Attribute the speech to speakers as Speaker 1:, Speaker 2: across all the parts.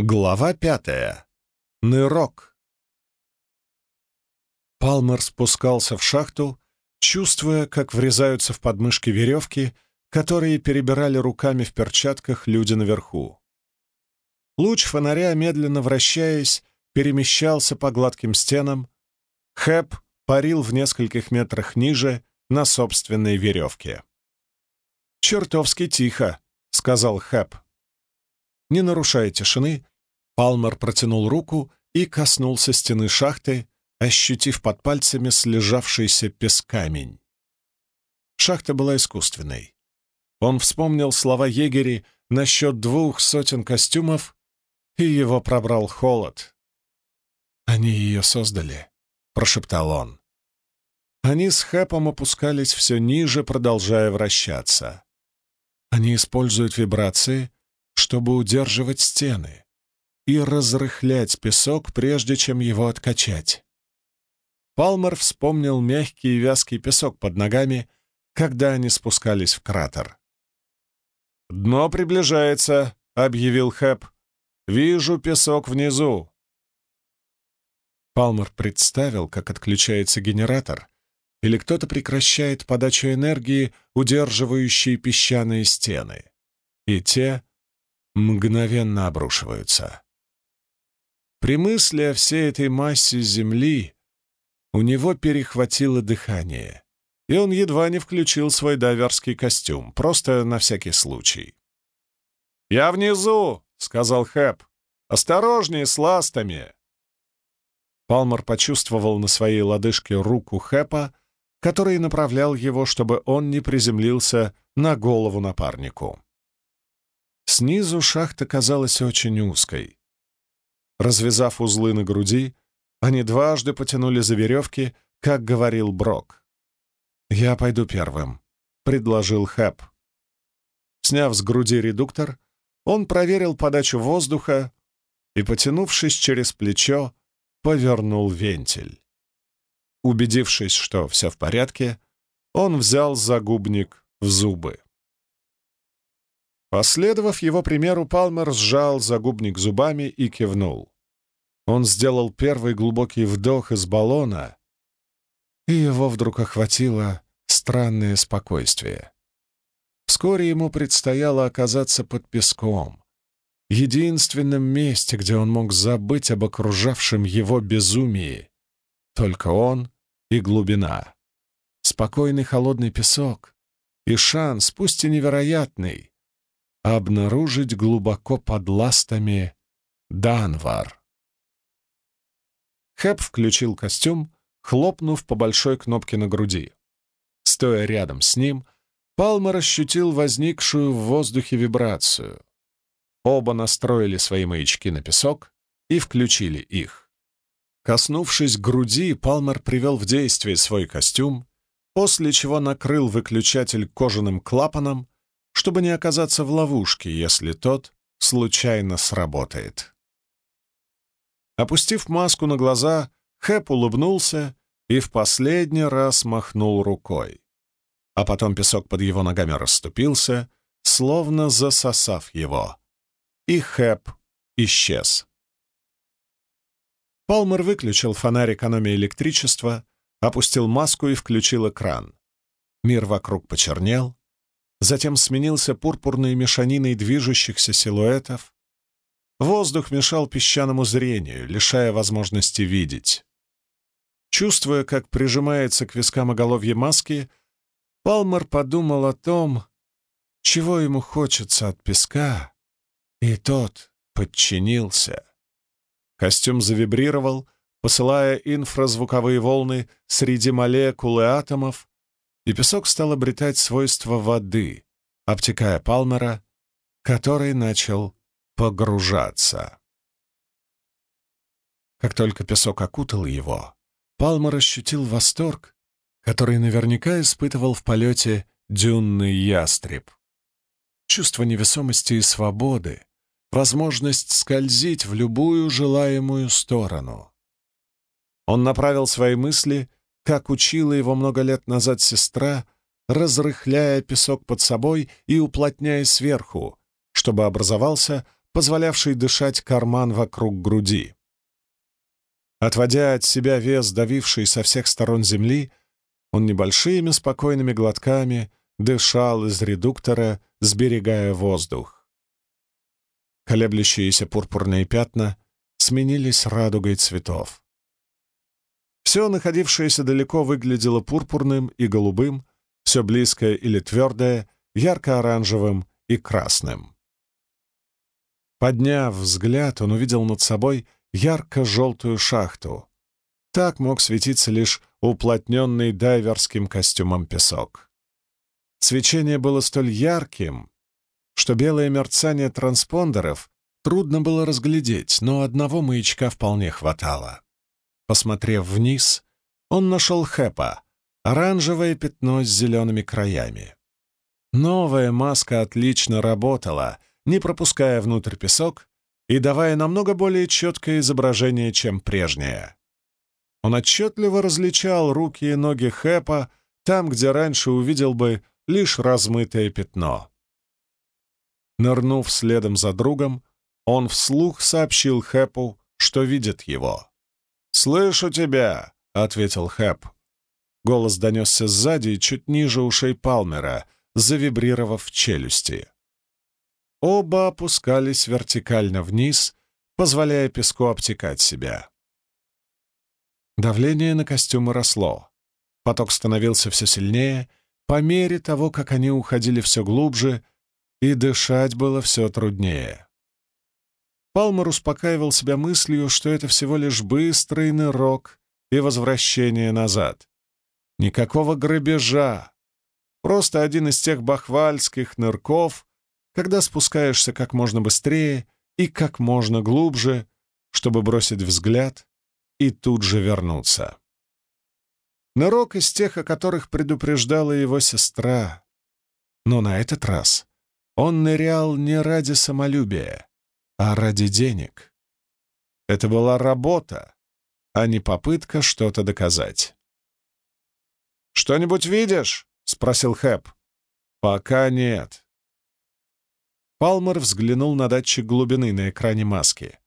Speaker 1: Глава пятая. Нырок. Палмер спускался в шахту, чувствуя, как врезаются в подмышки веревки, которые перебирали руками в перчатках люди наверху. Луч фонаря, медленно вращаясь, перемещался по гладким стенам. Хэп парил в нескольких метрах ниже на собственной веревке. «Чертовски тихо», — сказал Хэп. Не нарушая тишины, Палмер протянул руку и коснулся стены шахты, ощутив под пальцами слежавшийся пескамень. Шахта была искусственной. Он вспомнил слова егери насчет двух сотен костюмов, и его пробрал холод. «Они ее создали», — прошептал он. Они с Хэпом опускались все ниже, продолжая вращаться. Они используют вибрации, чтобы удерживать стены и разрыхлять песок, прежде чем его откачать. Палмер вспомнил мягкий и вязкий песок под ногами, когда они спускались в кратер. «Дно приближается», — объявил Хэп. «Вижу песок внизу». Палмер представил, как отключается генератор, или кто-то прекращает подачу энергии, удерживающей песчаные стены, и те мгновенно обрушиваются. При мысли о всей этой массе земли у него перехватило дыхание, и он едва не включил свой дайверский костюм, просто на всякий случай. «Я внизу!» — сказал Хэп. «Осторожнее с ластами!» Палмер почувствовал на своей лодыжке руку Хэпа, который направлял его, чтобы он не приземлился на голову напарнику. Снизу шахта казалась очень узкой. Развязав узлы на груди, они дважды потянули за веревки, как говорил Брок. «Я пойду первым», — предложил Хэп. Сняв с груди редуктор, он проверил подачу воздуха и, потянувшись через плечо, повернул вентиль. Убедившись, что все в порядке, он взял загубник в зубы. Последовав его примеру, Палмер сжал загубник зубами и кивнул. Он сделал первый глубокий вдох из баллона, и его вдруг охватило странное спокойствие. Вскоре ему предстояло оказаться под песком, единственном месте, где он мог забыть об окружавшем его безумии. Только он и глубина. Спокойный холодный песок и шанс, пусть и невероятный, обнаружить глубоко под ластами Данвар. Хэп включил костюм, хлопнув по большой кнопке на груди. Стоя рядом с ним, Палмер ощутил возникшую в воздухе вибрацию. Оба настроили свои маячки на песок и включили их. Коснувшись груди, Палмер привел в действие свой костюм, после чего накрыл выключатель кожаным клапаном чтобы не оказаться в ловушке, если тот случайно сработает. Опустив маску на глаза, Хэп улыбнулся и в последний раз махнул рукой. А потом песок под его ногами расступился, словно засосав его. И Хэп исчез. Палмер выключил фонарь экономии электричества, опустил маску и включил экран. Мир вокруг почернел, затем сменился пурпурной мешаниной движущихся силуэтов. Воздух мешал песчаному зрению, лишая возможности видеть. Чувствуя, как прижимается к вискам оголовье маски, Палмер подумал о том, чего ему хочется от песка, и тот подчинился. Костюм завибрировал, посылая инфразвуковые волны среди молекул и атомов, и песок стал обретать свойства воды, обтекая Палмера, который начал погружаться. Как только песок окутал его, Палмер ощутил восторг, который наверняка испытывал в полете дюнный ястреб. Чувство невесомости и свободы, возможность скользить в любую желаемую сторону. Он направил свои мысли как учила его много лет назад сестра, разрыхляя песок под собой и уплотняя сверху, чтобы образовался позволявший дышать карман вокруг груди. Отводя от себя вес, давивший со всех сторон земли, он небольшими спокойными глотками дышал из редуктора, сберегая воздух. Колеблющиеся пурпурные пятна сменились радугой цветов. Все находившееся далеко выглядело пурпурным и голубым, все близкое или твердое — ярко-оранжевым и красным. Подняв взгляд, он увидел над собой ярко-желтую шахту. Так мог светиться лишь уплотненный дайверским костюмом песок. Свечение было столь ярким, что белое мерцание транспондеров трудно было разглядеть, но одного маячка вполне хватало. Посмотрев вниз, он нашел Хэпа, оранжевое пятно с зелеными краями. Новая маска отлично работала, не пропуская внутрь песок и давая намного более четкое изображение, чем прежнее. Он отчетливо различал руки и ноги Хэпа там, где раньше увидел бы лишь размытое пятно. Нырнув следом за другом, он вслух сообщил Хэпу, что видит его. «Слышу тебя!» — ответил Хэп. Голос донесся сзади чуть ниже ушей Палмера, завибрировав в челюсти. Оба опускались вертикально вниз, позволяя песку обтекать себя. Давление на костюмы росло. Поток становился все сильнее, по мере того, как они уходили все глубже, и дышать было все труднее. Палмер успокаивал себя мыслью, что это всего лишь быстрый нырок и возвращение назад. Никакого грабежа. Просто один из тех бахвальских нырков, когда спускаешься как можно быстрее и как можно глубже, чтобы бросить взгляд и тут же вернуться. Нырок из тех, о которых предупреждала его сестра. Но на этот раз он нырял не ради самолюбия, а ради денег. Это была работа, а не попытка что-то доказать. «Что-нибудь видишь?» — спросил Хэп. «Пока нет». Палмер взглянул на датчик глубины на экране маски.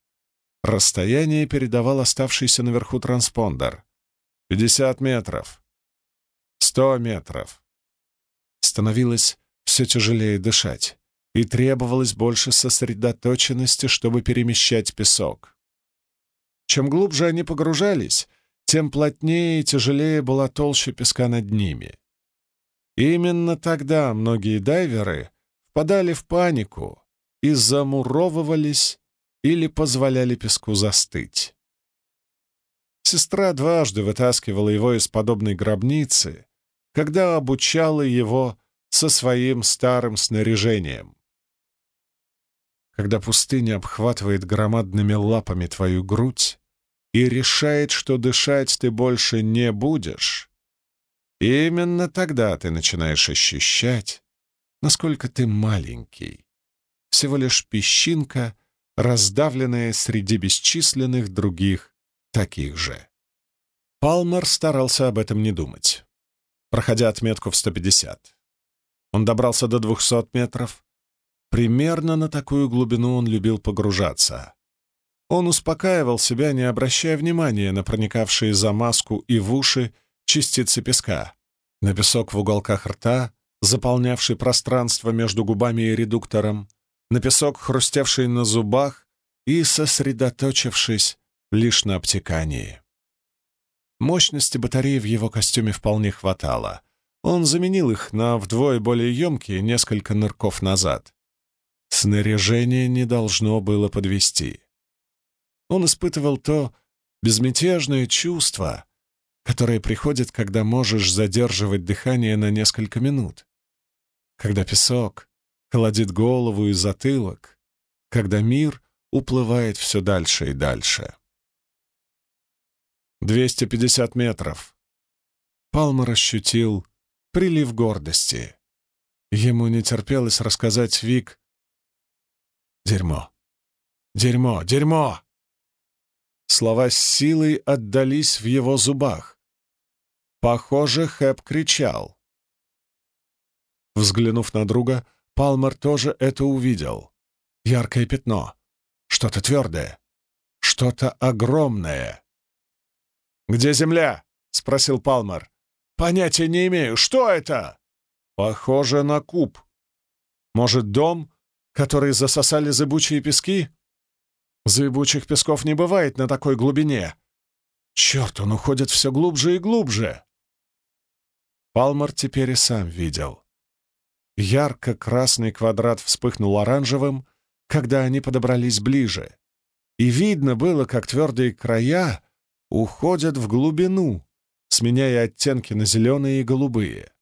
Speaker 1: Расстояние передавал оставшийся наверху транспондер. «Пятьдесят метров. Сто метров». Становилось все тяжелее дышать и требовалось больше сосредоточенности, чтобы перемещать песок. Чем глубже они погружались, тем плотнее и тяжелее была толща песка над ними. Именно тогда многие дайверы впадали в панику и замуровывались или позволяли песку застыть. Сестра дважды вытаскивала его из подобной гробницы, когда обучала его со своим старым снаряжением. Когда пустыня обхватывает громадными лапами твою грудь и решает, что дышать ты больше не будешь, именно тогда ты начинаешь ощущать, насколько ты маленький, всего лишь песчинка, раздавленная среди бесчисленных других таких же. Палмер старался об этом не думать, проходя отметку в 150. Он добрался до 200 метров, Примерно на такую глубину он любил погружаться. Он успокаивал себя, не обращая внимания на проникавшие за маску и в уши частицы песка, на песок в уголках рта, заполнявший пространство между губами и редуктором, на песок, хрустевший на зубах и сосредоточившись лишь на обтекании. Мощности батареи в его костюме вполне хватало. Он заменил их на вдвое более емкие несколько нырков назад. Снаряжение не должно было подвести. Он испытывал то безмятежное чувство, которое приходит, когда можешь задерживать дыхание на несколько минут, когда песок холодит голову и затылок, когда мир уплывает все дальше и дальше. 250 метров. Палмер ощутил прилив гордости. Ему не терпелось рассказать Вик Дерьмо. Дерьмо, дерьмо! Слова с силой отдались в его зубах. Похоже, Хэп кричал. Взглянув на друга, Палмер тоже это увидел. яркое пятно, что-то твердое, что-то огромное. «Где земля?» — спросил Палмер. «Понятия не имею. Что это?» «Похоже на куб. Может, дом, который засосали зыбучие пески?» «Зыбучих песков не бывает на такой глубине. Черт, он уходит все глубже и глубже!» Палмер теперь и сам видел. Ярко-красный квадрат вспыхнул оранжевым, когда они подобрались ближе, и видно было, как твердые края уходят в глубину, сменяя оттенки на зеленые и голубые.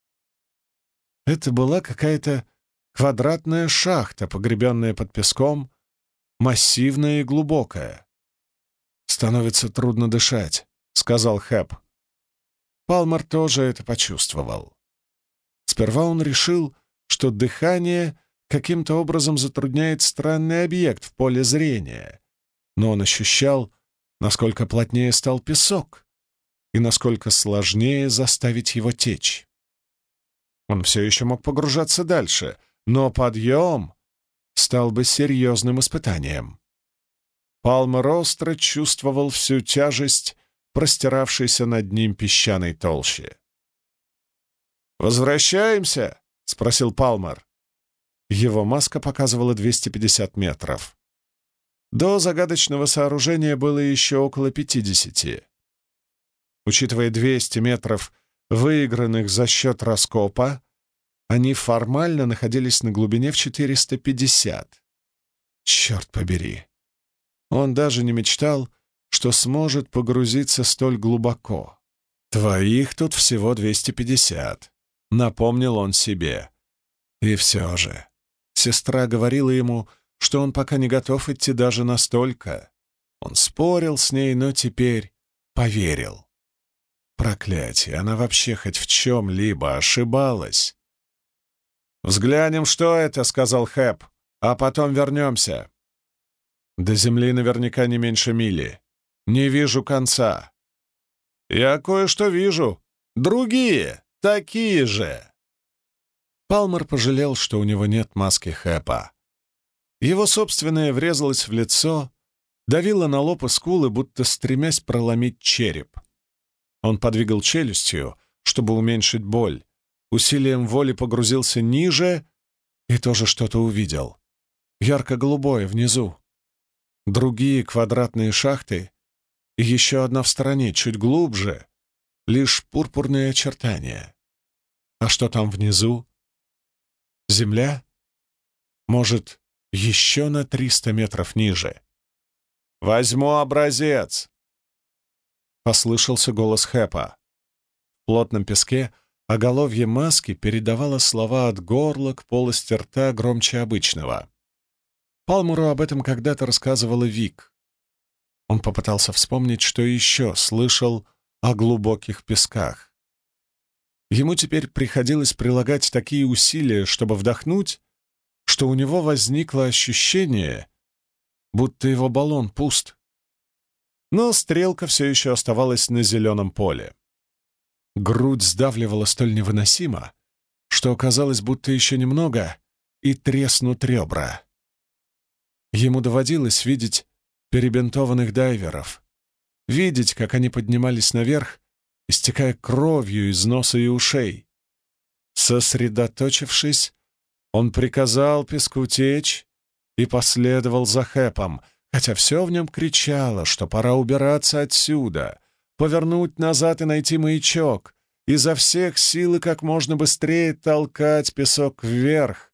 Speaker 1: Это была какая-то квадратная шахта, погребенная под песком, массивная и глубокая. «Становится трудно дышать», — сказал Хэп. Палмер тоже это почувствовал. Сперва он решил, что дыхание каким-то образом затрудняет странный объект в поле зрения, но он ощущал, насколько плотнее стал песок и насколько сложнее заставить его течь. Он все еще мог погружаться дальше, но подъем стал бы серьезным испытанием. Палмер остро чувствовал всю тяжесть простиравшейся над ним песчаной толщи. «Возвращаемся?» — спросил Палмер. Его маска показывала 250 метров. До загадочного сооружения было еще около 50. Учитывая 200 метров, выигранных за счет раскопа, они формально находились на глубине в 450. Черт побери! Он даже не мечтал, что сможет погрузиться столь глубоко. «Твоих тут всего 250», — напомнил он себе. И все же, сестра говорила ему, что он пока не готов идти даже настолько. Он спорил с ней, но теперь поверил. Проклятие, она вообще хоть в чем-либо ошибалась. «Взглянем, что это», — сказал Хэп, — «а потом вернемся». До земли наверняка не меньше мили. Не вижу конца. Я кое-что вижу. Другие, такие же. Палмер пожалел, что у него нет маски Хэпа. Его собственная врезалась в лицо, давила на лоб и скулы, будто стремясь проломить череп. Он подвигал челюстью, чтобы уменьшить боль, усилием воли погрузился ниже и тоже что-то увидел. Ярко-голубое внизу. Другие квадратные шахты и еще одна в стороне, чуть глубже, лишь пурпурные очертания. А что там внизу? Земля? Может, еще на триста метров ниже? «Возьму образец!» Послышался голос Хэпа. В плотном песке оголовье маски передавало слова от горла к полости рта громче обычного. Палмуру об этом когда-то рассказывала Вик. Он попытался вспомнить, что еще слышал о глубоких песках. Ему теперь приходилось прилагать такие усилия, чтобы вдохнуть, что у него возникло ощущение, будто его баллон пуст. Но стрелка все еще оставалась на зеленом поле. Грудь сдавливала столь невыносимо, что казалось, будто еще немного, и треснут ребра. Ему доводилось видеть перебинтованных дайверов, видеть, как они поднимались наверх, истекая кровью из носа и ушей. Сосредоточившись, он приказал песку течь и последовал за Хэпом, хотя все в нем кричало, что пора убираться отсюда, повернуть назад и найти маячок, изо всех сил и как можно быстрее толкать песок вверх,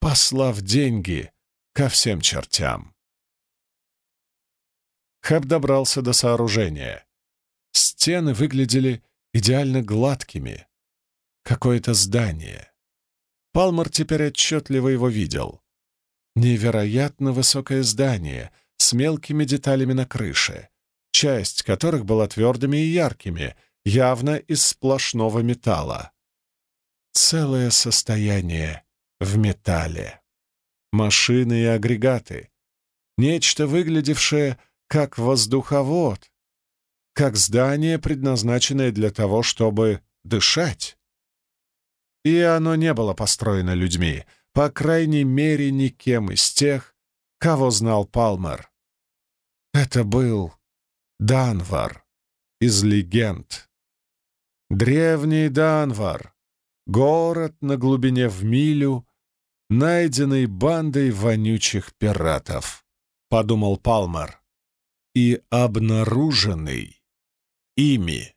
Speaker 1: послав деньги ко всем чертям. Хэп добрался до сооружения. Стены выглядели идеально гладкими. Какое-то здание. Палмер теперь отчетливо его видел. Невероятно высокое здание с мелкими деталями на крыше, часть которых была твердыми и яркими, явно из сплошного металла. Целое состояние в металле. Машины и агрегаты. Нечто, выглядевшее как воздуховод, как здание, предназначенное для того, чтобы дышать. И оно не было построено людьми, по крайней мере, никем из тех, кого знал Палмер. Это был Данвар из легенд. Древний Данвар, город на глубине в милю, найденный бандой вонючих пиратов, подумал Палмер, и обнаруженный ими.